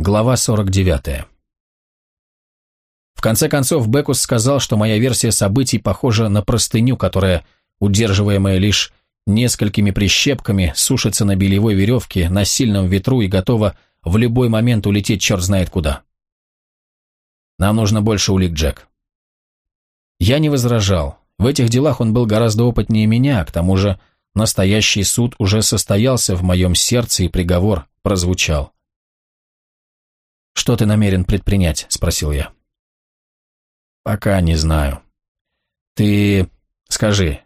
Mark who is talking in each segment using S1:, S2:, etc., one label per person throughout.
S1: Глава 49. В конце концов, Бекус сказал, что моя версия событий похожа на простыню, которая, удерживаемая лишь несколькими прищепками, сушится на белевой веревке на сильном ветру и готова в любой момент улететь черт знает куда. Нам нужно больше улик, Джек. Я не возражал. В этих делах он был гораздо опытнее меня, к тому же настоящий суд уже состоялся в моем сердце, и приговор прозвучал. «Что ты намерен предпринять?» – спросил я. «Пока не знаю. Ты скажи,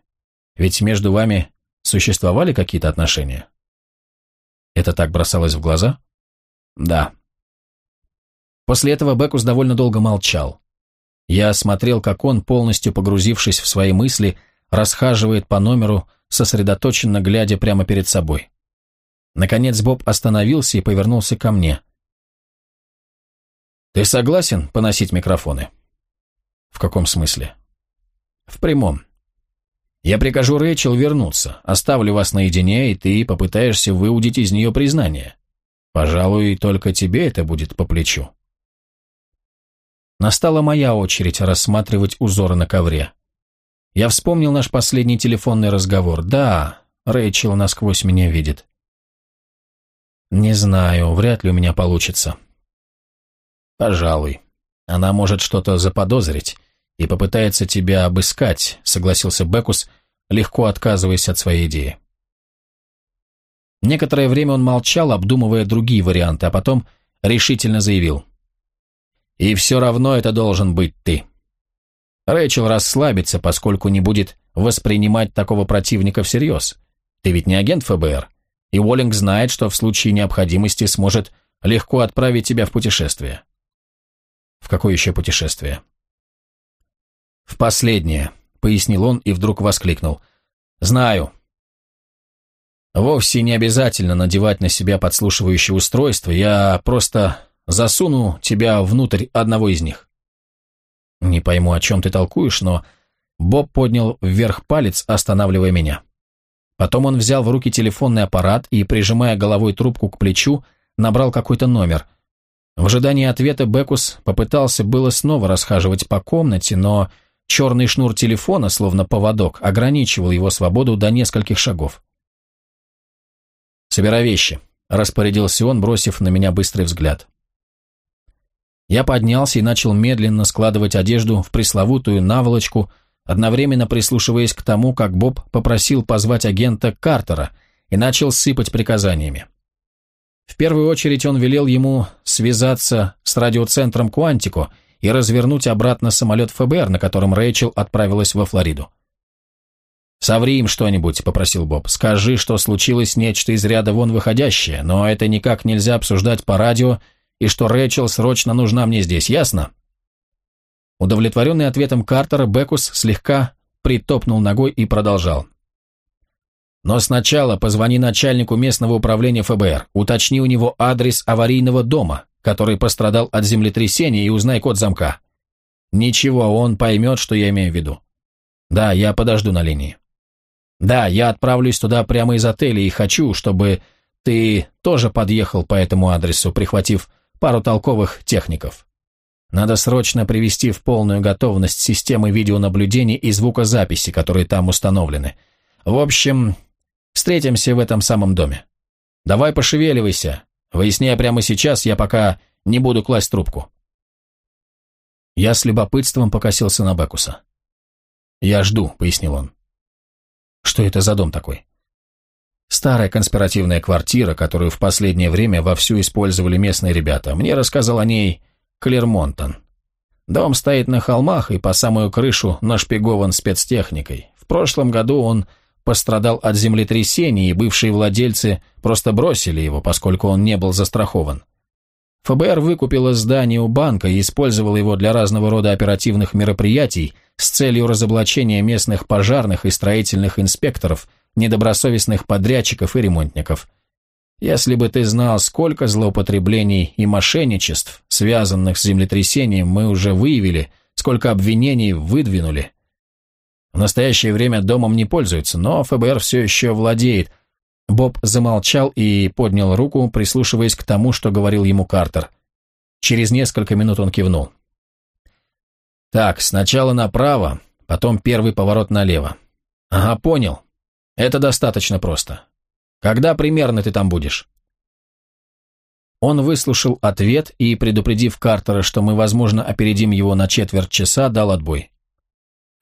S1: ведь между вами существовали какие-то отношения?» Это так бросалось в глаза? «Да». После этого Бекус довольно долго молчал. Я смотрел, как он, полностью погрузившись в свои мысли, расхаживает по номеру, сосредоточенно глядя прямо перед собой. Наконец Боб остановился и повернулся ко мне – ты согласен поносить микрофоны? В каком смысле? В прямом. Я прикажу Рэйчел вернуться, оставлю вас наедине, и ты попытаешься выудить из нее признание. Пожалуй, только тебе это будет по плечу. Настала моя очередь рассматривать узоры на ковре. Я вспомнил наш последний телефонный разговор. Да, Рэйчел насквозь меня видит. Не знаю, вряд ли у меня получится. «Пожалуй. Она может что-то заподозрить и попытается тебя обыскать», согласился Бекус, легко отказываясь от своей идеи. Некоторое время он молчал, обдумывая другие варианты, а потом решительно заявил. «И все равно это должен быть ты. Рэйчел расслабится, поскольку не будет воспринимать такого противника всерьез. Ты ведь не агент ФБР, и Уоллинг знает, что в случае необходимости сможет легко отправить тебя в путешествие. В какое еще путешествие? В последнее, пояснил он и вдруг воскликнул. Знаю. Вовсе не обязательно надевать на себя подслушивающее устройство, я просто засуну тебя внутрь одного из них. Не пойму, о чем ты толкуешь, но... Боб поднял вверх палец, останавливая меня. Потом он взял в руки телефонный аппарат и, прижимая головой трубку к плечу, набрал какой-то номер – в ожидании ответа Бекус попытался было снова расхаживать по комнате, но черный шнур телефона, словно поводок, ограничивал его свободу до нескольких шагов. «Собирай вещи», — распорядился он, бросив на меня быстрый взгляд. Я поднялся и начал медленно складывать одежду в пресловутую наволочку, одновременно прислушиваясь к тому, как Боб попросил позвать агента Картера и начал сыпать приказаниями. В первую очередь он велел ему связаться с радиоцентром Куантико и развернуть обратно самолет ФБР, на котором Рэйчел отправилась во Флориду. «Соври им что-нибудь», — попросил Боб. «Скажи, что случилось нечто из ряда вон выходящее, но это никак нельзя обсуждать по радио, и что Рэйчел срочно нужна мне здесь, ясно?» Удовлетворенный ответом Картера, Бекус слегка притопнул ногой и продолжал. Но сначала позвони начальнику местного управления ФБР, уточни у него адрес аварийного дома, который пострадал от землетрясения, и узнай код замка. Ничего, он поймет, что я имею в виду. Да, я подожду на линии. Да, я отправлюсь туда прямо из отеля и хочу, чтобы ты тоже подъехал по этому адресу, прихватив пару толковых техников. Надо срочно привести в полную готовность системы видеонаблюдения и звукозаписи, которые там установлены. В общем, Встретимся в этом самом доме. Давай пошевеливайся. Выясняй прямо сейчас, я пока не буду класть трубку. Я с любопытством покосился на Бекуса. «Я жду», — пояснил он. «Что это за дом такой?» «Старая конспиративная квартира, которую в последнее время вовсю использовали местные ребята. Мне рассказал о ней Клермонтон. Дом стоит на холмах и по самую крышу нашпигован спецтехникой. В прошлом году он пострадал от землетрясения, и бывшие владельцы просто бросили его, поскольку он не был застрахован. ФБР выкупило здание у банка и использовало его для разного рода оперативных мероприятий с целью разоблачения местных пожарных и строительных инспекторов, недобросовестных подрядчиков и ремонтников. Если бы ты знал, сколько злоупотреблений и мошенничеств, связанных с землетрясением, мы уже выявили, сколько обвинений выдвинули – в настоящее время домом не пользуются, но ФБР все еще владеет. Боб замолчал и поднял руку, прислушиваясь к тому, что говорил ему Картер. Через несколько минут он кивнул. «Так, сначала направо, потом первый поворот налево. Ага, понял. Это достаточно просто. Когда примерно ты там будешь?» Он выслушал ответ и, предупредив Картера, что мы, возможно, опередим его на четверть часа, дал отбой.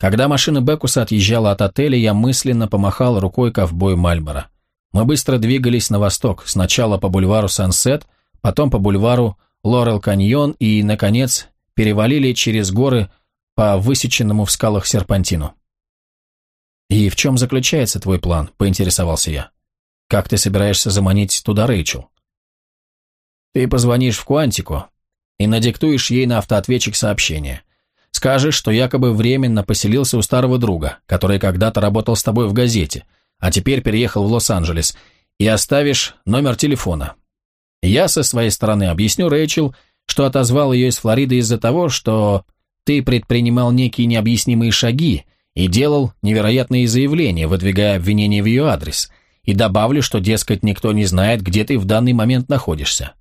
S1: Когда машина Бекуса отъезжала от отеля, я мысленно помахал рукой ковбой Мальборо. Мы быстро двигались на восток, сначала по бульвару Сансет, потом по бульвару Лорел Каньон и, наконец, перевалили через горы по высеченному в скалах серпантину. «И в чем заключается твой план?» – поинтересовался я. «Как ты собираешься заманить туда Рэйчел?» Ты позвонишь в Квантику и надиктуешь ей на автоответчик сообщение. Скажешь, что якобы временно поселился у старого друга, который когда-то работал с тобой в газете, а теперь переехал в Лос-Анджелес, и оставишь номер телефона. Я со своей стороны объясню Рэйчел, что отозвал ее из Флориды из-за того, что ты предпринимал некие необъяснимые шаги и делал невероятные заявления, выдвигая обвинения в ее адрес, и добавлю, что, дескать, никто не знает, где ты в данный момент находишься.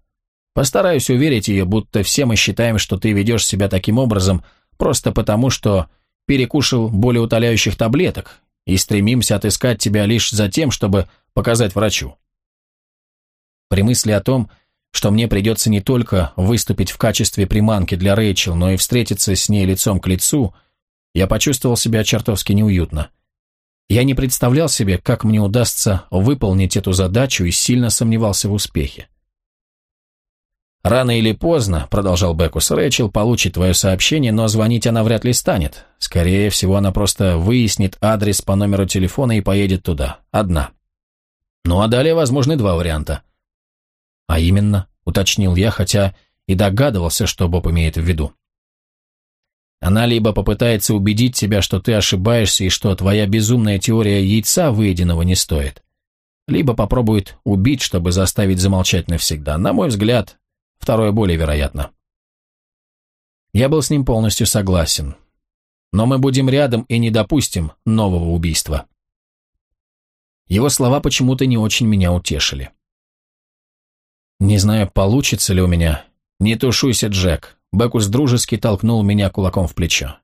S1: Постараюсь уверить ее, будто все мы считаем, что ты ведешь себя таким образом просто потому, что перекушал более утоляющих таблеток и стремимся отыскать тебя лишь за тем, чтобы показать врачу. При мысли о том, что мне придется не только выступить в качестве приманки для Рэйчел, но и встретиться с ней лицом к лицу, я почувствовал себя чертовски неуютно. Я не представлял себе, как мне удастся выполнить эту задачу и сильно сомневался в успехе. «Рано или поздно», — продолжал Бекус, — «Рэйчел получит твое сообщение, но звонить она вряд ли станет. Скорее всего, она просто выяснит адрес по номеру телефона и поедет туда. Одна. Ну а далее возможны два варианта». «А именно», — уточнил я, хотя и догадывался, что Боб имеет в виду. Она либо попытается убедить тебя, что ты ошибаешься и что твоя безумная теория яйца выеденного не стоит, либо попробует убить, чтобы заставить замолчать навсегда. На мой взгляд, Второе более вероятно. Я был с ним полностью согласен. Но мы будем рядом и не допустим нового убийства. Его слова почему-то не очень меня утешили. Не знаю, получится ли у меня. Не тушуйся, Джек. Бекус дружески толкнул меня кулаком в плечо.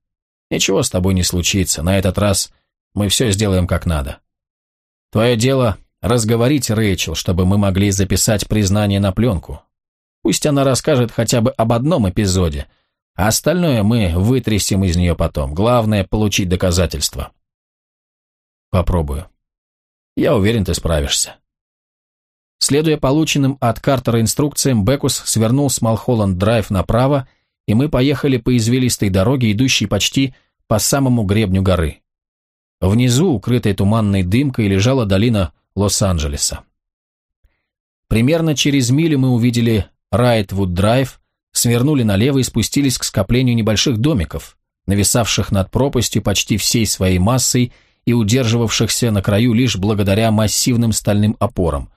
S1: Ничего с тобой не случится. На этот раз мы все сделаем как надо. Твое дело разговорить Рэйчел, чтобы мы могли записать признание на пленку. Пусть она расскажет хотя бы об одном эпизоде, а остальное мы вытрясем из нее потом. Главное – получить доказательства. Попробую. Я уверен, ты справишься. Следуя полученным от Картера инструкциям, Бекус свернул с Малхолланд-драйв направо, и мы поехали по извилистой дороге, идущей почти по самому гребню горы. Внизу, укрытой туманной дымкой, лежала долина Лос-Анджелеса. Примерно через милю мы увидели Райтвуд-драйв, свернули налево и спустились к скоплению небольших домиков, нависавших над пропастью почти всей своей массой и удерживавшихся на краю лишь благодаря массивным стальным опорам.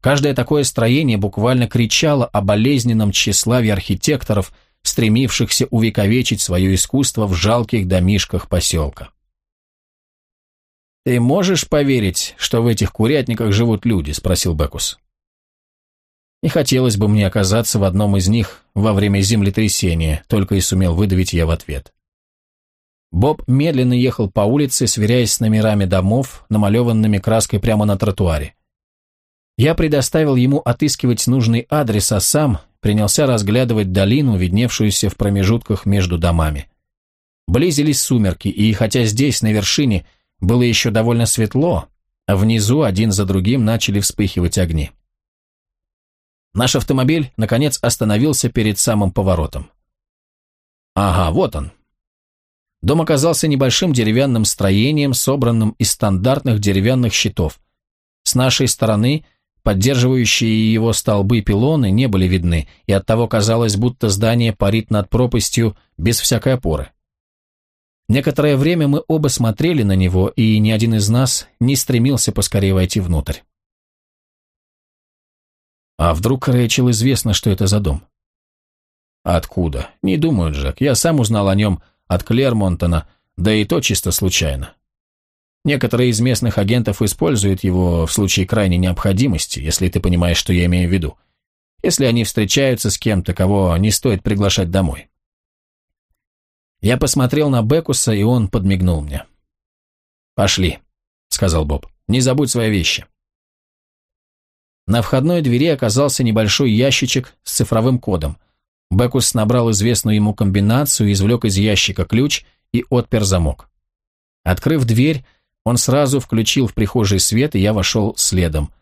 S1: Каждое такое строение буквально кричало о болезненном тщеславии архитекторов, стремившихся увековечить свое искусство в жалких домишках поселка. «Ты можешь поверить, что в этих курятниках живут люди?» – спросил Бекус. Не хотелось бы мне оказаться в одном из них во время землетрясения, только и сумел выдавить я в ответ. Боб медленно ехал по улице, сверяясь с номерами домов, намалеванными краской прямо на тротуаре. Я предоставил ему отыскивать нужный адрес, а сам принялся разглядывать долину, видневшуюся в промежутках между домами. Близились сумерки, и хотя здесь, на вершине, было еще довольно светло, а внизу один за другим начали вспыхивать огни. Наш автомобиль, наконец, остановился перед самым поворотом. Ага, вот он. Дом оказался небольшим деревянным строением, собранным из стандартных деревянных щитов. С нашей стороны поддерживающие его столбы пилоны не были видны, и оттого казалось, будто здание парит над пропастью без всякой опоры. Некоторое время мы оба смотрели на него, и ни один из нас не стремился поскорее войти внутрь. А вдруг Рэйчел известно, что это за дом? Откуда? Не думаю, Джек. Я сам узнал о нем от Клермонтона, да и то чисто случайно. Некоторые из местных агентов используют его в случае крайней необходимости, если ты понимаешь, что я имею в виду. если они встречаются с кем-то, кого не стоит приглашать домой. Я посмотрел на Бекуса, и он подмигнул мне. «Пошли», — сказал Боб. «Не забудь свои вещи». На входной двери оказался небольшой ящичек с цифровым кодом. Бекус набрал известную ему комбинацию, извлек из ящика ключ и отпер замок. Открыв дверь, он сразу включил в прихожий свет, и я вошел следом.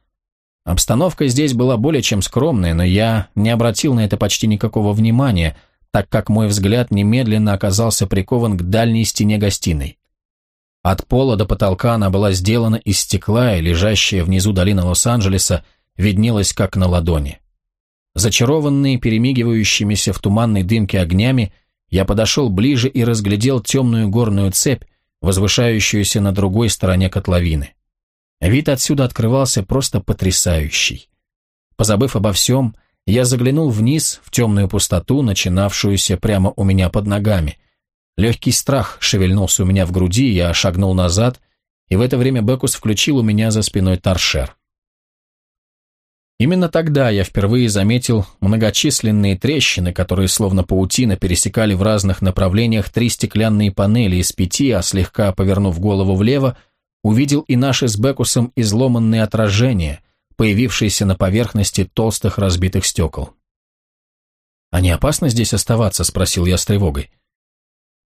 S1: Обстановка здесь была более чем скромная, но я не обратил на это почти никакого внимания, так как мой взгляд немедленно оказался прикован к дальней стене гостиной. От пола до потолка она была сделана из стекла, и лежащая внизу долина Лос-Анджелеса виднелась как на ладони. Зачарованный перемигивающимися в туманной дымке огнями, я подошел ближе и разглядел темную горную цепь, возвышающуюся на другой стороне котловины. Вид отсюда открывался просто потрясающий. Позабыв обо всем, я заглянул вниз в темную пустоту, начинавшуюся прямо у меня под ногами. Легкий страх шевельнулся у меня в груди, я шагнул назад, и в это время Бекус включил у меня за спиной торшер. Именно тогда я впервые заметил многочисленные трещины, которые словно паутина пересекали в разных направлениях три стеклянные панели из пяти, а слегка повернув голову влево, увидел и наши с Бекусом изломанные отражения, появившиеся на поверхности толстых разбитых стекол. «А не опасно здесь оставаться?» – спросил я с тревогой.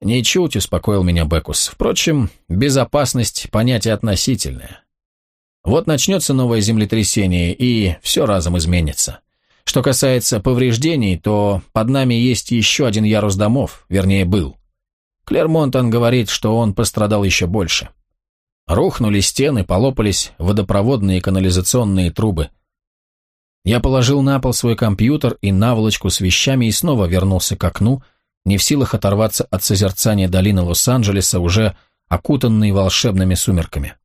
S1: «Ничуть», – успокоил меня Бекус. «Впрочем, безопасность – понятие относительное. Вот начнется новое землетрясение, и все разом изменится. Что касается повреждений, то под нами есть еще один ярус домов, вернее, был. Клермонтон говорит, что он пострадал еще больше. Рухнули стены, полопались водопроводные и канализационные трубы. Я положил на пол свой компьютер и наволочку с вещами и снова вернулся к окну, не в силах оторваться от созерцания долины Лос-Анджелеса, уже окутанной волшебными сумерками.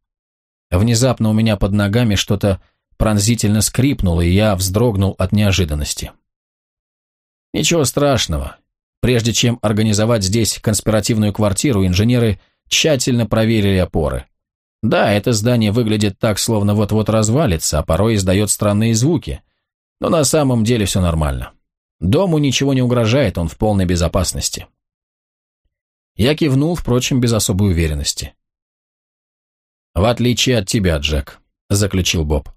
S1: Внезапно у меня под ногами что-то пронзительно скрипнуло, и я вздрогнул от неожиданности. Ничего страшного. Прежде чем организовать здесь конспиративную квартиру, инженеры тщательно проверили опоры. Да, это здание выглядит так, словно вот-вот развалится, а порой издает странные звуки. Но на самом деле все нормально. Дому ничего не угрожает, он в полной безопасности. Я кивнул, впрочем, без особой уверенности. «В отличие от тебя, Джек», — заключил Боб.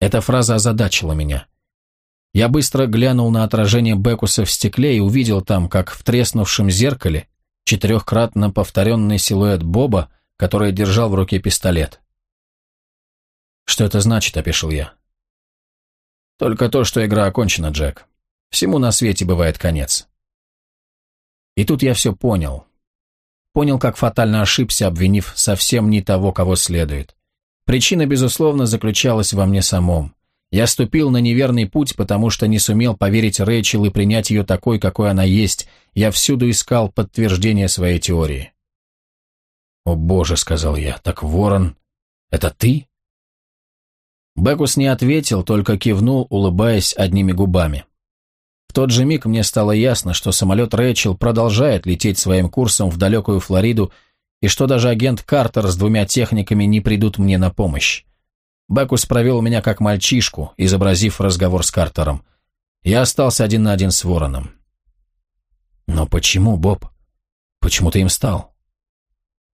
S1: Эта фраза озадачила меня. Я быстро глянул на отражение Бекуса в стекле и увидел там, как в треснувшем зеркале, четырехкратно повторенный силуэт Боба, который держал в руке пистолет. «Что это значит?» – опешил я. «Только то, что игра окончена, Джек. Всему на свете бывает конец». И тут я все понял. Понял, как фатально ошибся, обвинив совсем не того, кого следует. Причина, безусловно, заключалась во мне самом. Я ступил на неверный путь, потому что не сумел поверить Рэйчел и принять ее такой, какой она есть. Я всюду искал подтверждение своей теории. «О боже», — сказал я, — «так Ворон, это ты?» Бекус не ответил, только кивнул, улыбаясь одними губами тот же миг мне стало ясно, что самолет Рэйчел продолжает лететь своим курсом в далекую Флориду, и что даже агент Картер с двумя техниками не придут мне на помощь. Бекус провел меня как мальчишку, изобразив разговор с Картером. Я остался один на один с Вороном. Но почему, Боб? Почему ты им стал?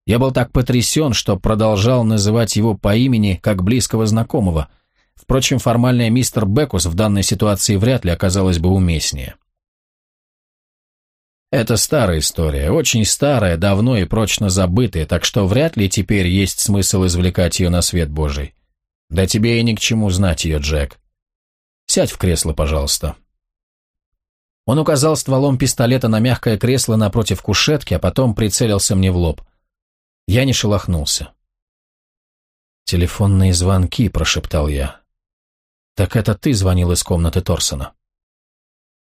S1: Я был так потрясен, что продолжал называть его по имени, как близкого знакомого – Впрочем, формальная мистер Бекус в данной ситуации вряд ли оказалась бы уместнее. Это старая история, очень старая, давно и прочно забытая, так что вряд ли теперь есть смысл извлекать ее на свет Божий. Да тебе и ни к чему знать ее, Джек. Сядь в кресло, пожалуйста. Он указал стволом пистолета на мягкое кресло напротив кушетки, а потом прицелился мне в лоб. Я не шелохнулся. «Телефонные звонки», — прошептал я. «Так это ты звонил из комнаты Торсона?»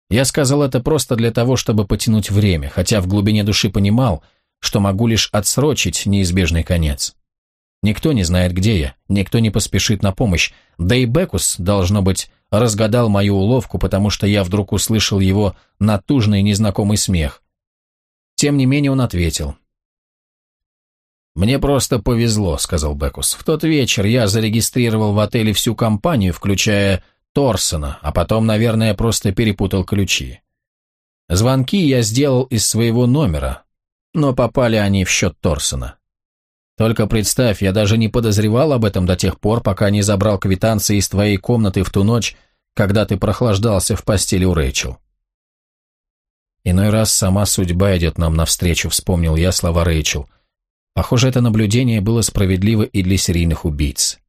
S1: Я сказал это просто для того, чтобы потянуть время, хотя в глубине души понимал, что могу лишь отсрочить неизбежный конец. Никто не знает, где я, никто не поспешит на помощь, да и Бекус, должно быть, разгадал мою уловку, потому что я вдруг услышал его натужный незнакомый смех. Тем не менее он ответил. «Мне просто повезло», — сказал Бекус. «В тот вечер я зарегистрировал в отеле всю компанию, включая Торсона, а потом, наверное, просто перепутал ключи. Звонки я сделал из своего номера, но попали они в счет Торсона. Только представь, я даже не подозревал об этом до тех пор, пока не забрал квитанции из твоей комнаты в ту ночь, когда ты прохлаждался в постели у Рэйчел. Иной раз сама судьба идет нам навстречу, вспомнил я слова Рэйчел. Похоже, это наблюдение было справедливо и для серийных убийц.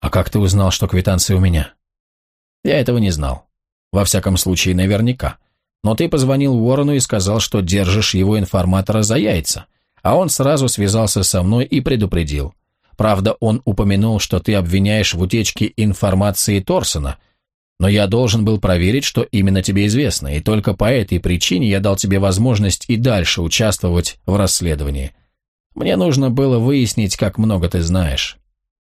S1: «А как ты узнал, что квитанция у меня?» «Я этого не знал. Во всяком случае, наверняка. Но ты позвонил Уоррену и сказал, что держишь его информатора за яйца, а он сразу связался со мной и предупредил. Правда, он упомянул, что ты обвиняешь в утечке информации Торсона, но я должен был проверить, что именно тебе известно, и только по этой причине я дал тебе возможность и дальше участвовать в расследовании. Мне нужно было выяснить, как много ты знаешь.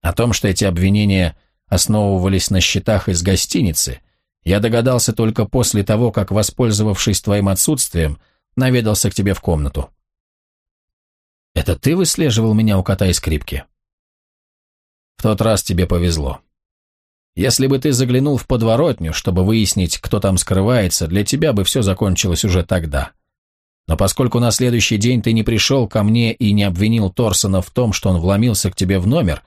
S1: О том, что эти обвинения основывались на счетах из гостиницы, я догадался только после того, как, воспользовавшись твоим отсутствием, наведался к тебе в комнату. Это ты выслеживал меня у кота и скрипки? В тот раз тебе повезло. Если бы ты заглянул в подворотню, чтобы выяснить, кто там скрывается, для тебя бы все закончилось уже тогда. Но поскольку на следующий день ты не пришел ко мне и не обвинил Торсона в том, что он вломился к тебе в номер,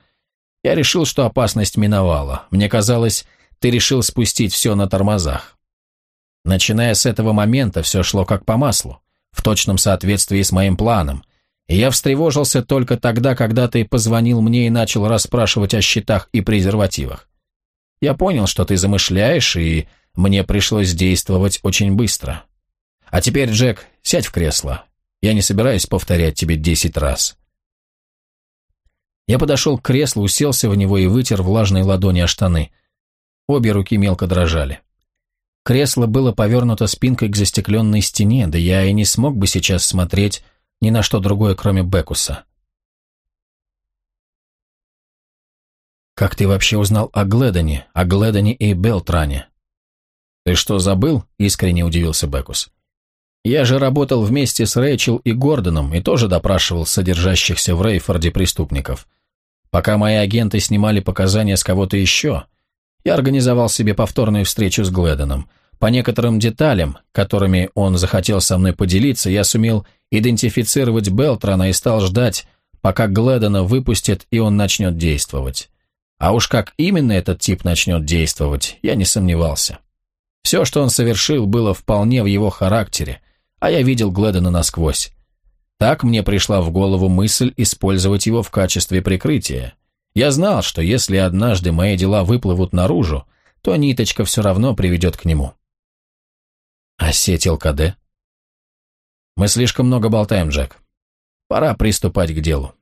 S1: я решил, что опасность миновала. Мне казалось, ты решил спустить все на тормозах. Начиная с этого момента все шло как по маслу, в точном соответствии с моим планом, и я встревожился только тогда, когда ты позвонил мне и начал расспрашивать о счетах и презервативах. Я понял, что ты замышляешь, и мне пришлось действовать очень быстро. А теперь, Джек, сядь в кресло. Я не собираюсь повторять тебе десять раз. Я подошел к креслу, уселся в него и вытер влажные ладони о штаны. Обе руки мелко дрожали. Кресло было повернуто спинкой к застекленной стене, да я и не смог бы сейчас смотреть ни на что другое, кроме Бекуса. «Как ты вообще узнал о Гледоне, о Гледоне и Белтране?» «Ты что, забыл?» — искренне удивился Бекус. Я же работал вместе с Рэйчел и Гордоном и тоже допрашивал содержащихся в Рейфорде преступников. Пока мои агенты снимали показания с кого-то еще, я организовал себе повторную встречу с Гледоном. По некоторым деталям, которыми он захотел со мной поделиться, я сумел идентифицировать Белтрана и стал ждать, пока Гледона выпустят и он начнет действовать. А уж как именно этот тип начнет действовать, я не сомневался. Все, что он совершил, было вполне в его характере, а я видел Гледона насквозь. Так мне пришла в голову мысль использовать его в качестве прикрытия. Я знал, что если однажды мои дела выплывут наружу, то ниточка все равно приведет к нему. А сеть ЛКД? Мы слишком много болтаем, Джек. Пора приступать к делу.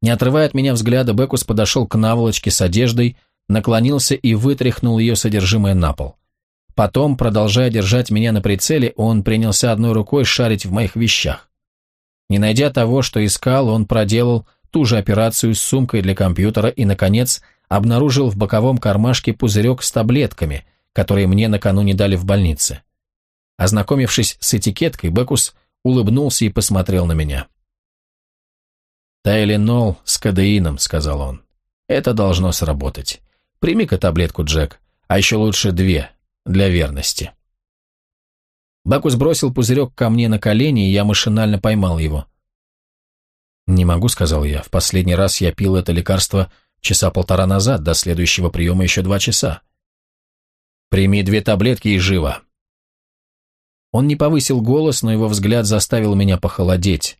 S1: Не отрывая от меня взгляда, Бекус подошел к наволочке с одеждой, наклонился и вытряхнул ее содержимое на пол. Потом, продолжая держать меня на прицеле, он принялся одной рукой шарить в моих вещах. Не найдя того, что искал, он проделал ту же операцию с сумкой для компьютера и, наконец, обнаружил в боковом кармашке пузырек с таблетками, которые мне накануне дали в больнице. Ознакомившись с этикеткой, Бекус улыбнулся и посмотрел на меня. «Тайленол с кадеином», — сказал он. «Это должно сработать. Прими-ка таблетку, Джек, а еще лучше две, для верности. Бакус бросил пузырек ко мне на колени, и я машинально поймал его. «Не могу», — сказал я. «В последний раз я пил это лекарство часа полтора назад, до следующего приема еще два часа». «Прими две таблетки и живо». Он не повысил голос, но его взгляд заставил меня похолодеть.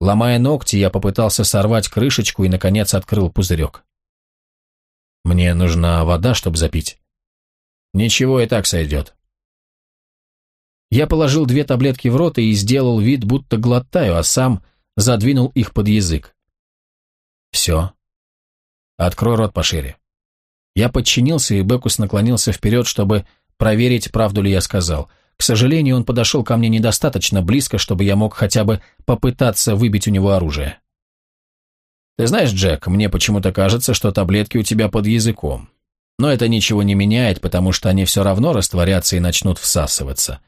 S1: Ломая ногти, я попытался сорвать крышечку и, наконец, открыл пузырек. «Мне нужна вода, чтобы запить». Ничего и так сойдет. Я положил две таблетки в рот и сделал вид, будто глотаю, а сам задвинул их под язык. Все. Открой рот пошире. Я подчинился, и Бекус наклонился вперед, чтобы проверить, правду ли я сказал. К сожалению, он подошел ко мне недостаточно близко, чтобы я мог хотя бы попытаться выбить у него оружие. «Ты знаешь, Джек, мне почему-то кажется, что таблетки у тебя под языком. Но это ничего не меняет, потому что они все равно растворятся и начнут всасываться.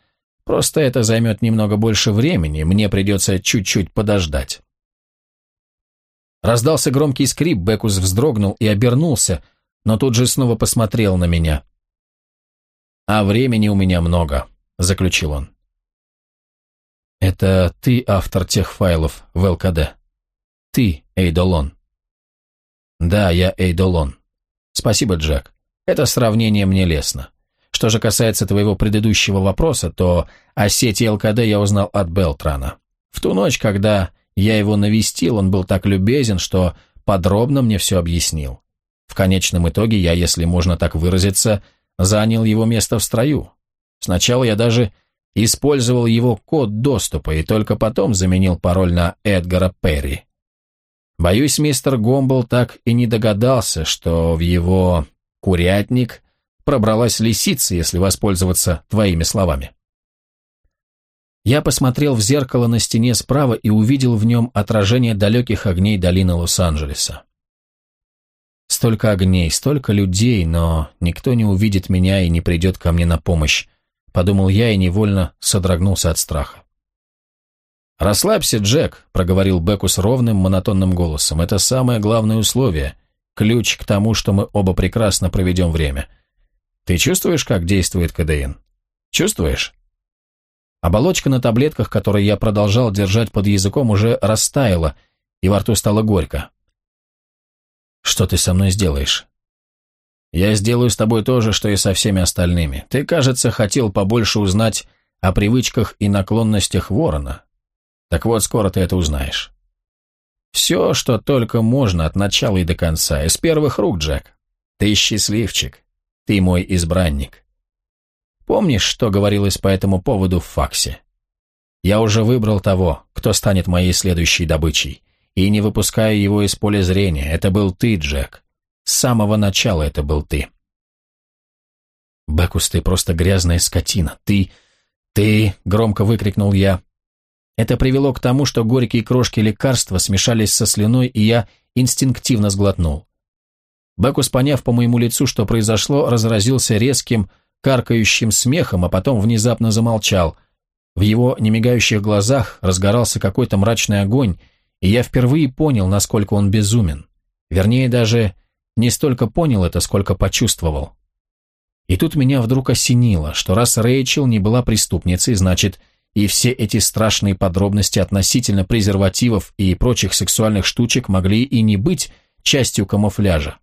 S1: Просто это займет немного больше времени, мне придется чуть-чуть подождать. Раздался громкий скрип, Бекус вздрогнул и обернулся, но тут же снова посмотрел на меня. «А времени у меня много», — заключил он. «Это ты автор тех файлов в ЛКД? Ты, Эйдолон?» «Да, я Эйдолон. Спасибо, Джек. Это сравнение мне лестно. Что же касается твоего предыдущего вопроса, то о сети ЛКД я узнал от Белтрана. В ту ночь, когда я его навестил, он был так любезен, что подробно мне все объяснил. В конечном итоге я, если можно так выразиться, занял его место в строю. Сначала я даже использовал его код доступа и только потом заменил пароль на Эдгара Перри. Боюсь, мистер Гомбл так и не догадался, что в его курятник пробралась лисица, если воспользоваться твоими словами. Я посмотрел в зеркало на стене справа и увидел в нем отражение далеких огней долины Лос-Анджелеса. Столько огней, столько людей, но никто не увидит меня и не придет ко мне на помощь, подумал я и невольно содрогнулся от страха. «Расслабься, Джек», — проговорил Бекус ровным, монотонным голосом. «Это самое главное условие, ключ к тому, что мы оба прекрасно проведем время. Ты чувствуешь, как действует КДН? Чувствуешь?» Оболочка на таблетках, которые я продолжал держать под языком, уже растаяла, и во рту стало горько. «Что ты со мной сделаешь?» «Я сделаю с тобой то же, что и со всеми остальными. Ты, кажется, хотел побольше узнать о привычках и наклонностях ворона. Так вот, скоро ты это узнаешь. Все, что только можно от начала и до конца, из первых рук, Джек. Ты счастливчик. Ты мой избранник. Помнишь, что говорилось по этому поводу в факсе? Я уже выбрал того, кто станет моей следующей добычей, и не выпускаю его из поля зрения. Это был ты, Джек. С самого начала это был ты. Бекус, ты просто грязная скотина. Ты... ты... громко выкрикнул я. Это привело к тому, что горькие крошки лекарства смешались со слюной, и я инстинктивно сглотнул. Бекус, поняв по моему лицу, что произошло, разразился резким, каркающим смехом, а потом внезапно замолчал. В его немигающих глазах разгорался какой-то мрачный огонь, и я впервые понял, насколько он безумен. Вернее, даже не столько понял это, сколько почувствовал. И тут меня вдруг осенило, что раз Рэйчел не была преступницей, значит, и все эти страшные подробности относительно презервативов и прочих сексуальных штучек могли и не быть частью камуфляжа.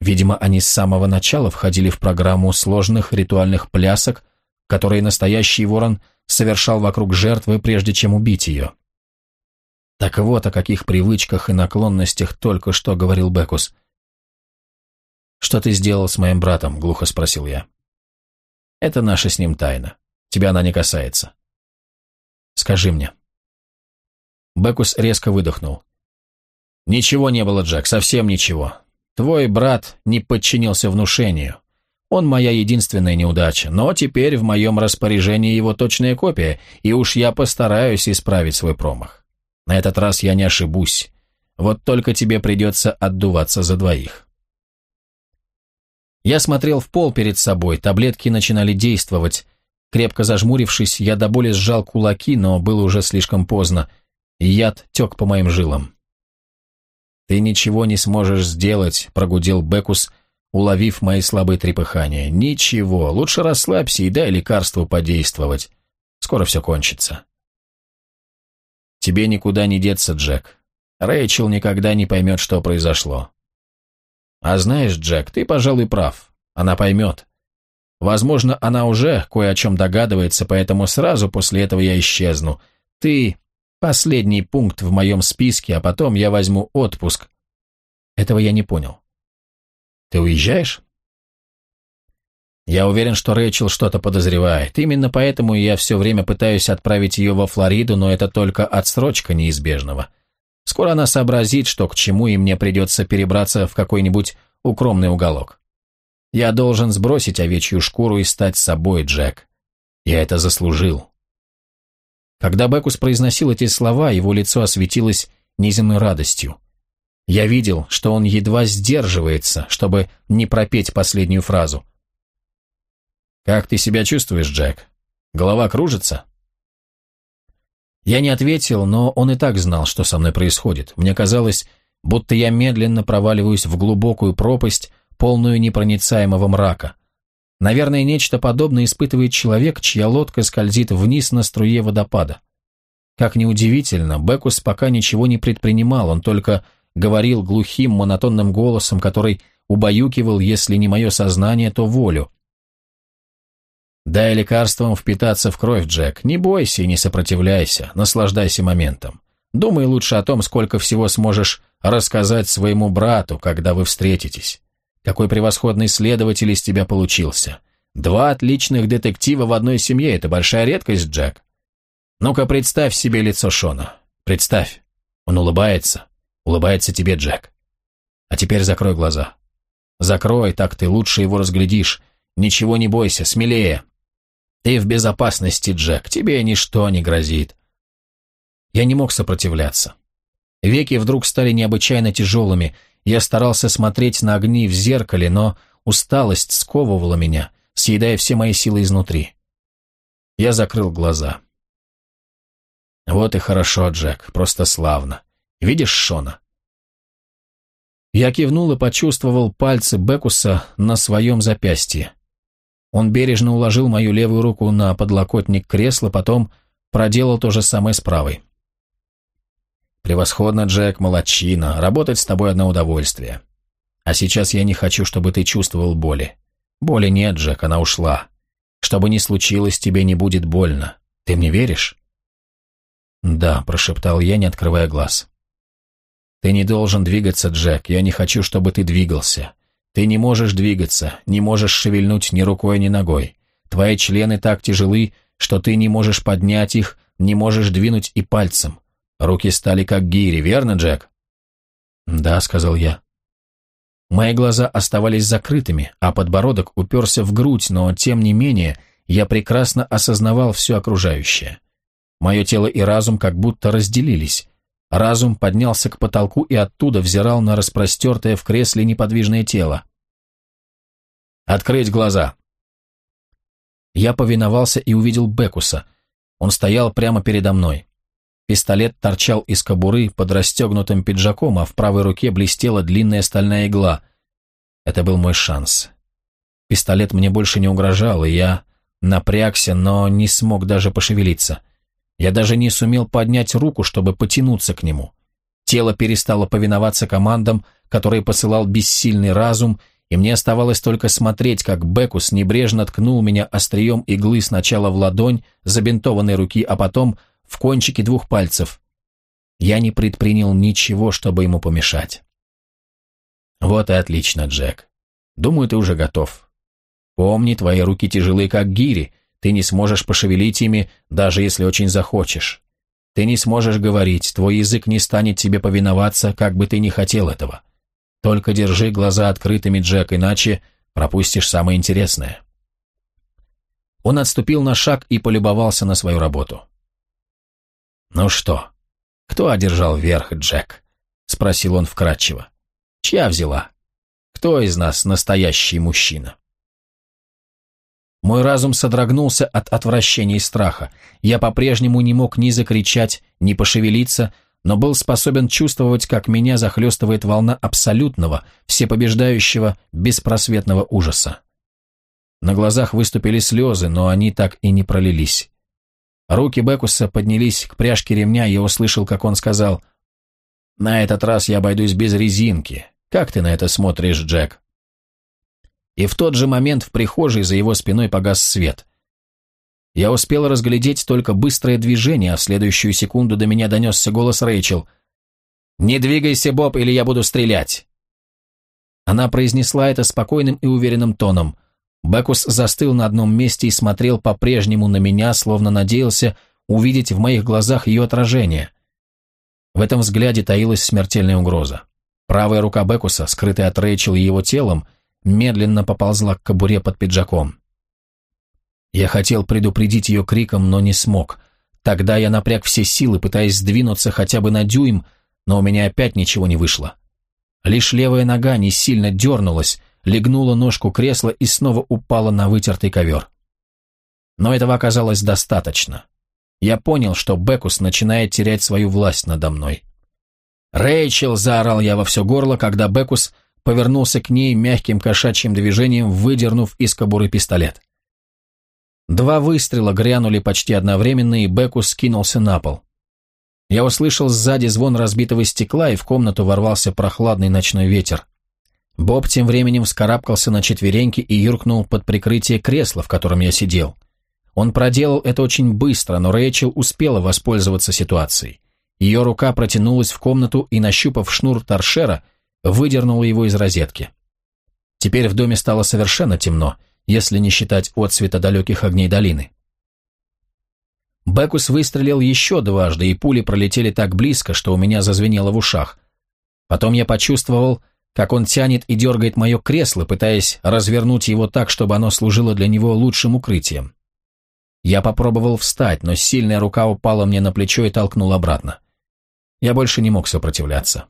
S1: Видимо, они с самого начала входили в программу сложных ритуальных плясок, которые настоящий ворон совершал вокруг жертвы, прежде чем убить ее. Так вот о каких привычках и наклонностях только что говорил Бекус. «Что ты сделал с моим братом?» — глухо спросил я. «Это наша с ним тайна. Тебя она не касается». «Скажи мне». Бекус резко выдохнул. «Ничего не было, Джек, совсем ничего. Твой брат не подчинился внушению. Он моя единственная неудача, но теперь в моем распоряжении его точная копия, и уж я постараюсь исправить свой промах. На этот раз я не ошибусь. Вот только тебе придется отдуваться за двоих. Я смотрел в пол перед собой, таблетки начинали действовать. Крепко зажмурившись, я до боли сжал кулаки, но было уже слишком поздно, яд тек по моим жилам. «Ты ничего не сможешь сделать», — прогудел Бекус, уловив мои слабые трепыхания. «Ничего, лучше расслабься и дай лекарству подействовать. Скоро все кончится». «Тебе никуда не деться, Джек. Рэйчел никогда не поймет, что произошло». «А знаешь, Джек, ты, пожалуй, прав. Она поймет. Возможно, она уже кое о чем догадывается, поэтому сразу после этого я исчезну. Ты Последний пункт в моем списке, а потом я возьму отпуск. Этого я не понял. Ты уезжаешь? Я уверен, что Рэйчел что-то подозревает. Именно поэтому я все время пытаюсь отправить ее во Флориду, но это только отсрочка неизбежного. Скоро она сообразит, что к чему, и мне придется перебраться в какой-нибудь укромный уголок. Я должен сбросить овечью шкуру и стать собой, Джек. Я это заслужил. Когда Бекус произносил эти слова, его лицо осветилось неземной радостью. Я видел, что он едва сдерживается, чтобы не пропеть последнюю фразу. «Как ты себя чувствуешь, Джек? Голова кружится?» Я не ответил, но он и так знал, что со мной происходит. Мне казалось, будто я медленно проваливаюсь в глубокую пропасть, полную непроницаемого мрака. Наверное, нечто подобное испытывает человек, чья лодка скользит вниз на струе водопада. Как ни удивительно, Бекус пока ничего не предпринимал, он только говорил глухим, монотонным голосом, который убаюкивал, если не мое сознание, то волю. «Дай лекарствам впитаться в кровь, Джек. Не бойся и не сопротивляйся, наслаждайся моментом. Думай лучше о том, сколько всего сможешь рассказать своему брату, когда вы встретитесь. Какой превосходный следователь из тебя получился. Два отличных детектива в одной семье – это большая редкость, Джек. Ну-ка, представь себе лицо Шона. Представь. Он улыбается. Улыбается тебе, Джек. А теперь закрой глаза. Закрой, так ты лучше его разглядишь. Ничего не бойся, смелее. Ты в безопасности, Джек, тебе ничто не грозит. Я не мог сопротивляться. Веки вдруг стали необычайно тяжелыми. Я старался смотреть на огни в зеркале, но усталость сковывала меня, съедая все мои силы изнутри. Я закрыл глаза. Вот и хорошо, Джек, просто славно. Видишь Шона? Я кивнул и почувствовал пальцы Бекуса на своем запястье. Он бережно уложил мою левую руку на подлокотник кресла, потом проделал то же самое с правой. «Превосходно, Джек, молодчина. Работать с тобой одно удовольствие. А сейчас я не хочу, чтобы ты чувствовал боли. Боли нет, Джек, она ушла. Что бы ни случилось, тебе не будет больно. Ты мне веришь?» «Да», – прошептал я, не открывая глаз. «Ты не должен двигаться, Джек. Я не хочу, чтобы ты двигался. Ты не можешь двигаться, не можешь шевельнуть ни рукой, ни ногой. Твои члены так тяжелы, что ты не можешь поднять их, не можешь двинуть и пальцем. Руки стали как гири, верно, Джек? Да, сказал я. Мои глаза оставались закрытыми, а подбородок уперся в грудь, но, тем не менее, я прекрасно осознавал все окружающее. Мое тело и разум как будто разделились. Разум поднялся к потолку и оттуда взирал на распростертое в кресле неподвижное тело. «Открыть глаза!» Я повиновался и увидел Бекуса. Он стоял прямо передо мной. Пистолет торчал из кобуры под расстегнутым пиджаком, а в правой руке блестела длинная стальная игла. Это был мой шанс. Пистолет мне больше не угрожал, и я напрягся, но не смог даже пошевелиться. Я даже не сумел поднять руку, чтобы потянуться к нему. Тело перестало повиноваться командам, которые посылал бессильный разум, и мне оставалось только смотреть, как Бекус небрежно ткнул меня острием иглы сначала в ладонь забинтованной руки, а потом в кончике двух пальцев. Я не предпринял ничего, чтобы ему помешать. Вот и отлично, Джек. Думаю, ты уже готов. Помни, твои руки тяжелые, как гири, ты не сможешь пошевелить ими, даже если очень захочешь. Ты не сможешь говорить, твой язык не станет тебе повиноваться, как бы ты ни хотел этого. Только держи глаза открытыми, Джек, иначе пропустишь самое интересное. Он отступил на шаг и полюбовался на свою работу. «Ну что, кто одержал верх, Джек?» — спросил он вкратчиво. «Чья взяла? Кто из нас настоящий мужчина?» Мой разум содрогнулся от отвращения и страха. Я по-прежнему не мог ни закричать, ни пошевелиться, но был способен чувствовать, как меня захлестывает волна абсолютного, всепобеждающего, беспросветного ужаса. На глазах выступили слезы, но они так и не пролились. Руки Бекуса поднялись к пряжке ремня, я услышал, как он сказал, «На этот раз я обойдусь без резинки. Как ты на это смотришь, Джек?» и в тот же момент в прихожей за его спиной погас свет. Я успел разглядеть только быстрое движение, а в следующую секунду до меня донесся голос Рэйчел. «Не двигайся, Боб, или я буду стрелять!» Она произнесла это спокойным и уверенным тоном. Бекус застыл на одном месте и смотрел по-прежнему на меня, словно надеялся увидеть в моих глазах ее отражение. В этом взгляде таилась смертельная угроза. Правая рука Бекуса, скрытая от Рэйчел его телом, медленно поползла к кобуре под пиджаком. Я хотел предупредить ее криком, но не смог. Тогда я напряг все силы, пытаясь сдвинуться хотя бы на дюйм, но у меня опять ничего не вышло. Лишь левая нога не сильно дернулась, легнула ножку кресла и снова упала на вытертый ковер. Но этого оказалось достаточно. Я понял, что Бекус начинает терять свою власть надо мной. «Рэйчел!» – заорал я во все горло, когда Бекус повернулся к ней мягким кошачьим движением, выдернув из кобуры пистолет. Два выстрела грянули почти одновременно, и Бекус скинулся на пол. Я услышал сзади звон разбитого стекла, и в комнату ворвался прохладный ночной ветер. Боб тем временем вскарабкался на четвереньки и юркнул под прикрытие кресла, в котором я сидел. Он проделал это очень быстро, но Рэйчел успела воспользоваться ситуацией. Ее рука протянулась в комнату и, нащупав шнур торшера, выдернула его из розетки. Теперь в доме стало совершенно темно, если не считать отсвета далеких огней долины. Бекус выстрелил еще дважды, и пули пролетели так близко, что у меня зазвенело в ушах. Потом я почувствовал, как он тянет и дергает мое кресло, пытаясь развернуть его так, чтобы оно служило для него лучшим укрытием. Я попробовал встать, но сильная рука упала мне на плечо и толкнула обратно. Я больше не мог сопротивляться.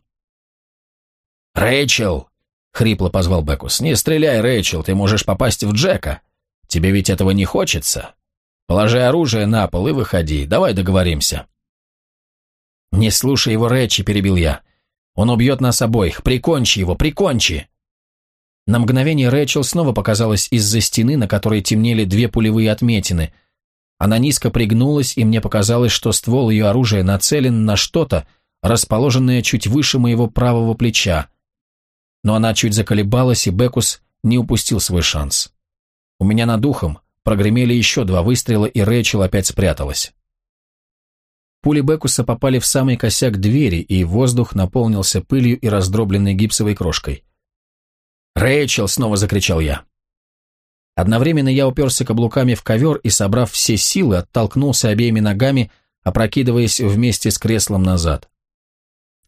S1: «Рэйчел!» — хрипло позвал Бекус. «Не стреляй, Рэйчел, ты можешь попасть в Джека. Тебе ведь этого не хочется. Положи оружие на пол и выходи. Давай договоримся». «Не слушай его, Рэйчи», — перебил я. «Он убьет нас обоих. Прикончи его, прикончи!» На мгновение Рэйчел снова показалась из-за стены, на которой темнели две пулевые отметины — она низко пригнулась, и мне показалось, что ствол ее оружия нацелен на что-то, расположенное чуть выше моего правого плеча. Но она чуть заколебалась, и Бекус не упустил свой шанс. У меня над ухом прогремели еще два выстрела, и Рэйчел опять спряталась. Пули Бекуса попали в самый косяк двери, и воздух наполнился пылью и раздробленной гипсовой крошкой. «Рэйчел!» — снова закричал я. Одновременно я уперся каблуками в ковер и, собрав все силы, оттолкнулся обеими ногами, опрокидываясь вместе с креслом назад.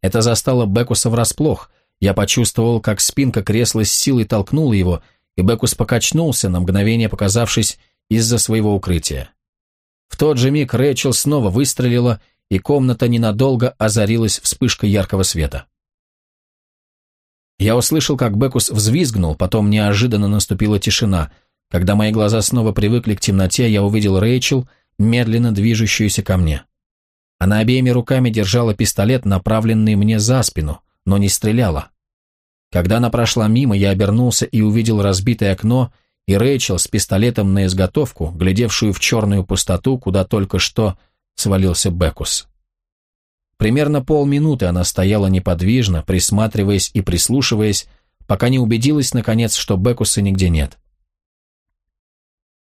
S1: Это застало Бекуса врасплох. Я почувствовал, как спинка кресла с силой толкнула его, и Бекус покачнулся, на мгновение показавшись из-за своего укрытия. В тот же миг Рэйчел снова выстрелила, и комната ненадолго озарилась вспышкой яркого света. Я услышал, как Бекус взвизгнул, потом неожиданно наступила тишина — когда мои глаза снова привыкли к темноте, я увидел Рэйчел, медленно движущуюся ко мне. Она обеими руками держала пистолет, направленный мне за спину, но не стреляла. Когда она прошла мимо, я обернулся и увидел разбитое окно и Рэйчел с пистолетом на изготовку, глядевшую в черную пустоту, куда только что свалился Бекус. Примерно полминуты она стояла неподвижно, присматриваясь и прислушиваясь, пока не убедилась, наконец, что Бекуса нигде нет.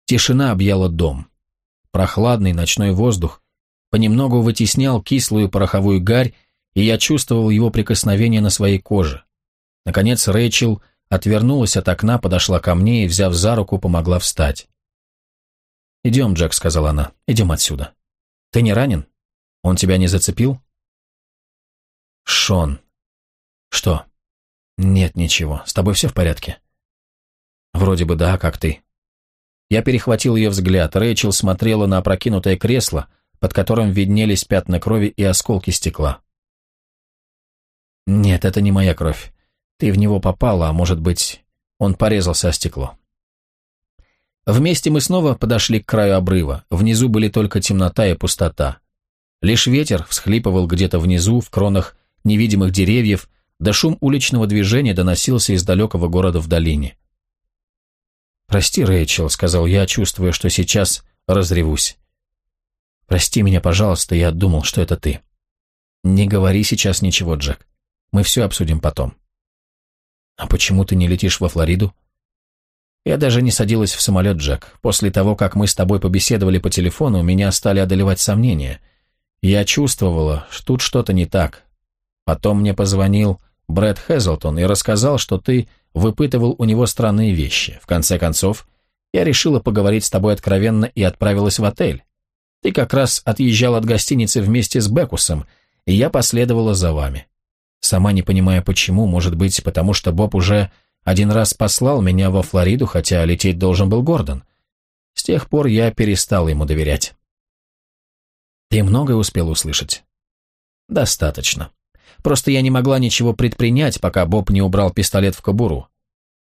S1: Тишина объяла дом. Прохладный ночной воздух понемногу вытеснял кислую пороховую гарь, и я чувствовал его прикосновение на своей коже. Наконец Рэйчел отвернулась от окна, подошла ко мне и, взяв за руку, помогла встать. «Идем, Джек», — сказала она, — «идем отсюда. Ты не ранен? Он тебя не зацепил?» «Шон». «Что?» «Нет, ничего. С тобой все в порядке?» «Вроде бы да, как ты?» Я перехватил ее взгляд. Рэйчел смотрела на опрокинутое кресло, под которым виднелись пятна крови и осколки стекла. «Нет, это не моя кровь. Ты в него попала, а может быть, он порезался о стекло». Вместе мы снова подошли к краю обрыва. Внизу были только темнота и пустота. Лишь ветер всхлипывал где-то внизу, в кронах невидимых деревьев, да шум уличного движения доносился из далекого города в долине. «Прости, Рэйчел», — сказал я, чувствуя, что сейчас разревусь. «Прости меня, пожалуйста, я думал, что это ты». «Не говори сейчас ничего, Джек. Мы все обсудим потом». «А почему ты не летишь во Флориду?» «Я даже не садилась в самолет, Джек. После того, как мы с тобой побеседовали по телефону, меня стали одолевать сомнения. Я чувствовала, что тут что-то не так. Потом мне позвонил Брэд Хэзлтон и рассказал, что ты выпытывал у него странные вещи. В конце концов, я решила поговорить с тобой откровенно и отправилась в отель. Ты как раз отъезжал от гостиницы вместе с Бекусом, и я последовала за вами. Сама не понимая почему, может быть, потому что Боб уже один раз послал меня во Флориду, хотя лететь должен был Гордон. С тех пор я перестал ему доверять. Ты многое успел услышать? Достаточно. Просто я не могла ничего предпринять, пока Боб не убрал пистолет в кобуру.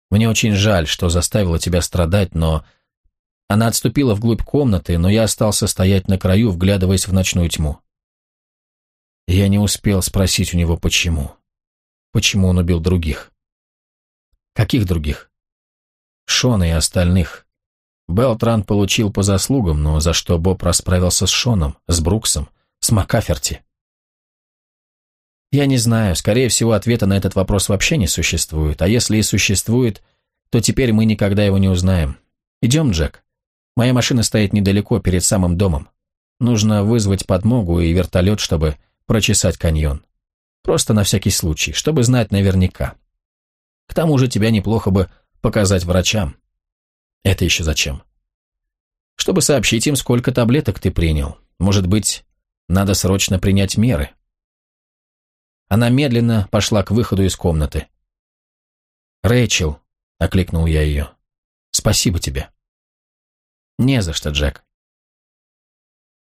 S1: Мне очень жаль, что заставила тебя страдать, но... Она отступила вглубь комнаты, но я остался стоять на краю, вглядываясь в ночную тьму. Я не успел спросить у него, почему. Почему он убил других. Каких других? Шона и остальных. Белтран получил по заслугам, но за что Боб расправился с Шоном, с Бруксом, с Макаферти? Я не знаю, скорее всего, ответа на этот вопрос вообще не существует, а если и существует, то теперь мы никогда его не узнаем. Идем, Джек. Моя машина стоит недалеко, перед самым домом. Нужно вызвать подмогу и вертолет, чтобы прочесать каньон. Просто на всякий случай, чтобы знать наверняка. К тому же тебя неплохо бы показать врачам. Это еще зачем? Чтобы сообщить им, сколько таблеток ты принял. Может быть, надо срочно принять меры. Она медленно пошла к выходу из комнаты. «Рэйчел», — окликнул я ее, — «спасибо тебе». «Не за что, Джек.